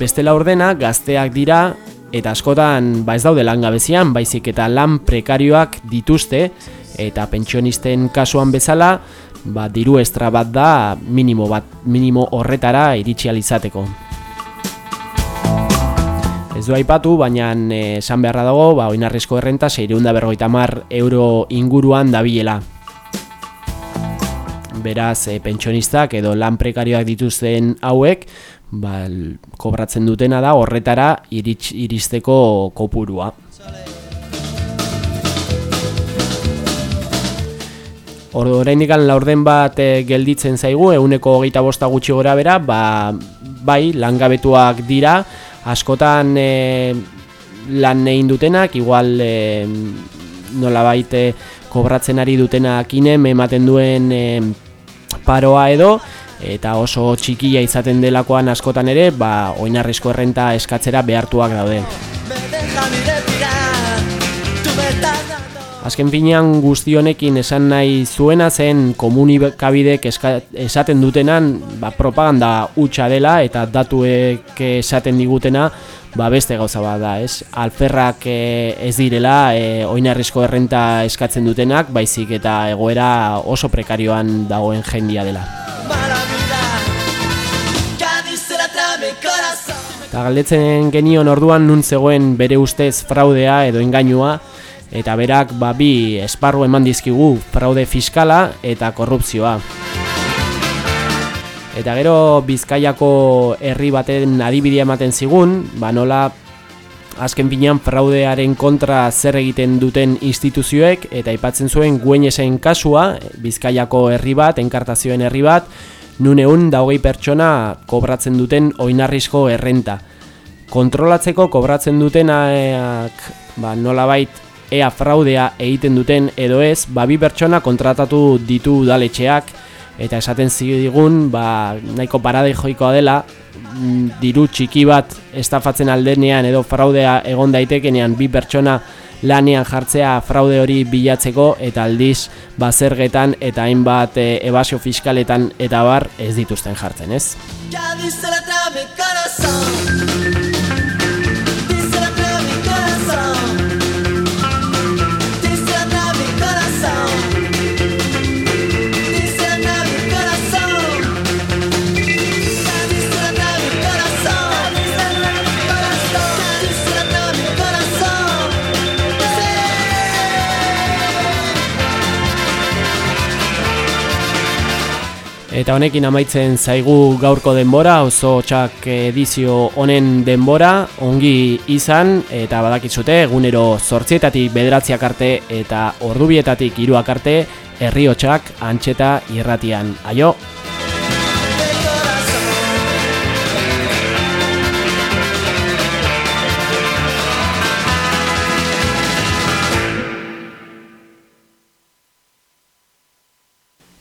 Bestela ordena gazteak dira eta askotan ba ez daude langabezian, baizik eta lan prekarioak dituzte eta pentsionisten kasuan bezala ba, diru estra bat da minimo bat minimo horretara iritsi alizateko. Ez du aipatu, baina eh, esan beharra dago, ba, oinarrizko errenta 650 euro inguruan dabilela. Beraz, e, pentsionistak edo lan prekarioak dituzten hauek, ba, kobratzen dutena da horretara irits, iristeko kopurua. Ordu oraindik laurden bat e, gelditzen zaigu, eguneko hogeita bosta gutxi gora bera, ba, bai, langabetuak dira, askotan e, lan egin dutenak, igual e, nola baite kobratzen ari dutenak inem, ematen duen e, paroa edo, eta oso txikia izaten delakoan askotan ere, ba, oinarrizko errenta eskatzera behartuak daude. Azken finean guzti honekin esan nahi zuena zen komunikabidek esaten dutenan ba, propaganda hutsa dela eta datuek esaten digutena ba, beste gauza bat da, ez? Alferrak e, ez direla e, oinarrizko errenta eskatzen dutenak, baizik eta egoera oso prekarioan dagoen jendia dela. Eta galdetzen genion orduan nun zegoen bere ustez fraudea edo engainua, eta berak ba, bi esparru eman dizkigu fraude fiskala eta korrupzioa. Eta gero Bizkaiako herri baten adibidea ematen zigun, ba nola azken finean fraudearen kontra zer egiten duten instituzioek eta aipatzen zuen guenesen kasua, Bizkaiako herri bat, enkartazioen herri bat, nun egun daugei pertsona kobratzen duten oinarrizko errenta. Kontrolatzeko kobratzen dutenak ba, nolabait ea fraudea egiten duten edo ez, ba bi pertsona kontratatu ditu udaletxeak eta esaten digun, ba nahiko parade joikoa dela, mm, diru txiki bat estafatzen aldenean edo fraudea egon daitekenean bi pertsona lanean jartzea fraude hori bilatzeko eta aldiz bazergetan eta hainbat e, ebasio fiskaletan eta bar ez dituzten jartzen, ez? Eta honekin amaitzen zaigu gaurko denbora, oso txak edizio honen denbora, ongi izan, eta badakitzute, egunero sortzietatik bederatziak arte eta ordubietatik iruak arte, herriotxak antxeta irratian. Aio!